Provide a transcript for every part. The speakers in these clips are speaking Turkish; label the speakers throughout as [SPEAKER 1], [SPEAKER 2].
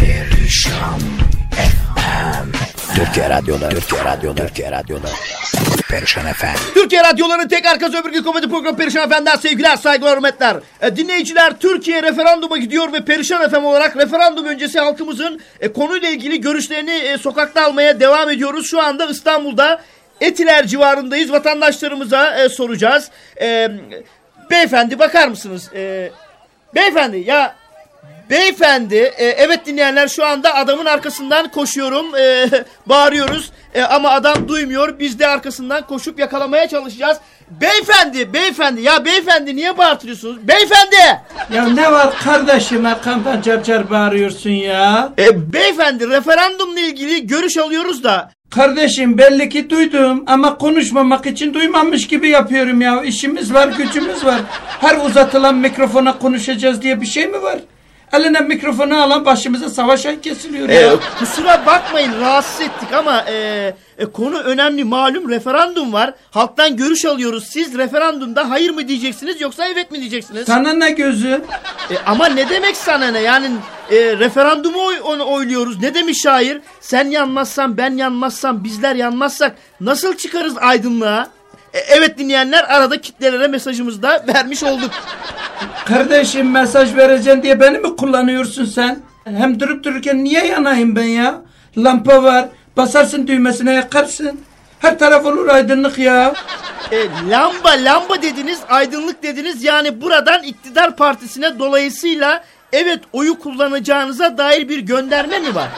[SPEAKER 1] Perişan FM Türkiye Radyoları Türkiye Radyoları Türkiye Radyoları Perişan FM
[SPEAKER 2] Türkiye Radyoları'nın tek arkası öbür gün komedi programı Perişan FM'den sevgiler, saygılar, hürmetler. E, dinleyiciler Türkiye referanduma gidiyor ve Perişan FM olarak referandum öncesi halkımızın e, konuyla ilgili görüşlerini e, sokakta almaya devam ediyoruz. Şu anda İstanbul'da Etiler civarındayız. Vatandaşlarımıza e, soracağız. E, beyefendi bakar mısınız? E, beyefendi ya Beyefendi, e, evet dinleyenler şu anda adamın arkasından koşuyorum, e, bağırıyoruz E, ama adam duymuyor. Biz de arkasından koşup yakalamaya çalışacağız. Beyefendi, beyefendi, ya beyefendi niye bağırtıyorsunuz? Beyefendi!
[SPEAKER 3] Ya ne var kardeşim arkamdan car car bağırıyorsun ya?
[SPEAKER 2] E, beyefendi, referandumla ilgili görüş alıyoruz da.
[SPEAKER 3] Kardeşim belli ki duydum ama konuşmamak için duymamış gibi yapıyorum ya. İşimiz var, gücümüz var. Her uzatılan mikrofona konuşacağız diye bir şey mi var? Eline mikrofonu alan başımıza savaşan kesiliyor ya.
[SPEAKER 2] kusura bakmayın rahatsız ettik ama e, e, konu önemli malum referandum var. Halktan görüş alıyoruz. Siz referandumda hayır mı diyeceksiniz yoksa evet mi diyeceksiniz?
[SPEAKER 3] Sana ne gözü?
[SPEAKER 2] E, ama ne demek sana ne? Yani e, referandumu oy, onu oyluyoruz. Ne demiş şair? Sen yanmazsan ben yanmazsam bizler yanmazsak nasıl çıkarız aydınlığa? E, evet dinleyenler arada kitlelere mesajımızı da vermiş olduk.
[SPEAKER 3] Kardeşim mesaj vereceksin diye beni mi kullanıyorsun sen? Hem durup dururken niye yanayım ben ya? Lampa var. Basarsın düğmesine yakarsın. Her taraf olur aydınlık ya.
[SPEAKER 2] E, lamba lamba dediniz aydınlık dediniz yani buradan iktidar partisine dolayısıyla evet oyu kullanacağınıza dair bir gönderme mi var?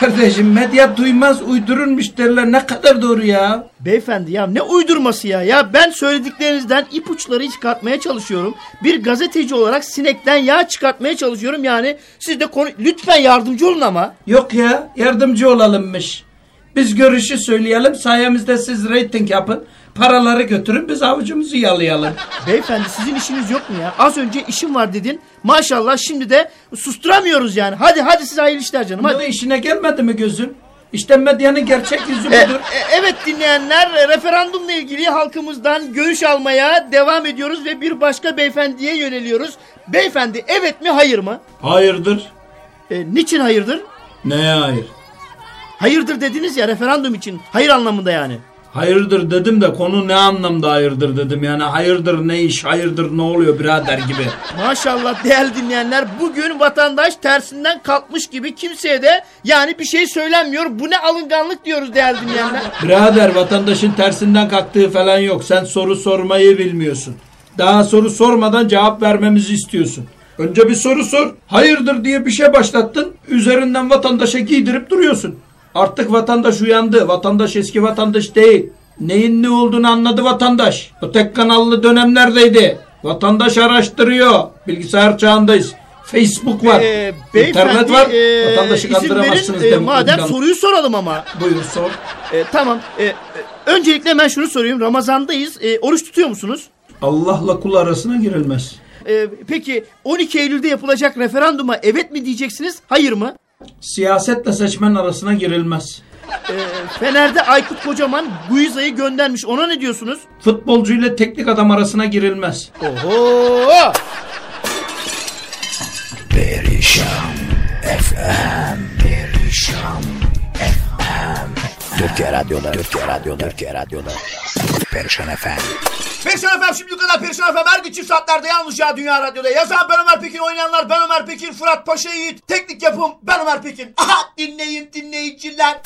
[SPEAKER 3] Kardeşim medya duymaz uydurulmuş derler ne kadar doğru ya.
[SPEAKER 2] Beyefendi ya ne uydurması ya? Ya ben söylediklerinizden ipuçları çıkartmaya çalışıyorum. Bir gazeteci olarak sinekten yağ çıkartmaya çalışıyorum. Yani siz de konu... Lütfen yardımcı olun ama.
[SPEAKER 3] Yok ya yardımcı olalımmış. Biz görüşü söyleyelim sayemizde siz reyting yapın. Paraları götürün biz avucumuzu yalayalım.
[SPEAKER 2] Beyefendi sizin işiniz yok mu ya? Az önce işim var dedin. Maşallah şimdi de susturamıyoruz yani. Hadi hadi size hayırlı işler canım hadi.
[SPEAKER 3] Bu işine gelmedi mi gözün? İşte medyanın gerçek yüzü
[SPEAKER 2] E,
[SPEAKER 3] budur.
[SPEAKER 2] e, evet dinleyenler e, referandumla ilgili halkımızdan görüş almaya devam ediyoruz ve bir başka beyefendiye yöneliyoruz. Beyefendi evet mi hayır mı?
[SPEAKER 3] Hayırdır?
[SPEAKER 2] E, niçin hayırdır?
[SPEAKER 3] Neye hayır?
[SPEAKER 2] Hayırdır dediniz ya referandum için. Hayır anlamında yani.
[SPEAKER 3] Hayırdır dedim de konu ne anlamda hayırdır dedim. Yani hayırdır ne iş hayırdır ne oluyor birader gibi.
[SPEAKER 2] Maşallah değerli dinleyenler bugün vatandaş tersinden kalkmış gibi kimseye de yani bir şey söylenmiyor. Bu ne alınganlık diyoruz değerli dinleyenler.
[SPEAKER 3] Birader vatandaşın tersinden kalktığı falan yok. Sen soru sormayı bilmiyorsun. Daha soru sormadan cevap vermemizi istiyorsun. Önce bir soru sor. Hayırdır diye bir şey başlattın. Üzerinden vatandaşa giydirip duruyorsun. Artık vatandaş uyandı. Vatandaş eski vatandaş değil. Neyin ne olduğunu anladı vatandaş. O tek kanallı dönemlerdeydi. Vatandaş araştırıyor. Bilgisayar çağındayız. Facebook var.
[SPEAKER 2] Ee,
[SPEAKER 3] İnternet var.
[SPEAKER 2] e,
[SPEAKER 3] Vatandaşı kandıramazsınız.
[SPEAKER 2] verin, e,
[SPEAKER 3] demek
[SPEAKER 2] madem soruyu soralım ama.
[SPEAKER 3] Buyur sor.
[SPEAKER 2] E, tamam. E, e, öncelikle hemen şunu sorayım. Ramazandayız. E, oruç tutuyor musunuz?
[SPEAKER 3] Allah'la kul arasına girilmez.
[SPEAKER 2] E, peki 12 Eylül'de yapılacak referanduma evet mi diyeceksiniz? Hayır mı?
[SPEAKER 3] Siyasetle seçmen arasına girilmez.
[SPEAKER 2] E, Fener'de Aykut Kocaman Guiza'yı göndermiş. Ona ne diyorsunuz?
[SPEAKER 3] Futbolcu ile teknik adam arasına girilmez.
[SPEAKER 2] Oho!
[SPEAKER 1] Perişan FM Perişan FM Türkiye Radyoları Türkiye Radyoları Türkiye Radyoları Perişan FM
[SPEAKER 2] Perişan Efem şimdi kadar Perişan Efem her gün çift saatlerde yalnızca Dünya Radyo'da. Yazan ben Ömer Pekin, oynayanlar ben Ömer Pekin, Fırat Paşa Yiğit, teknik yapım ben Ömer Pekin. Aha dinleyin dinleyiciler.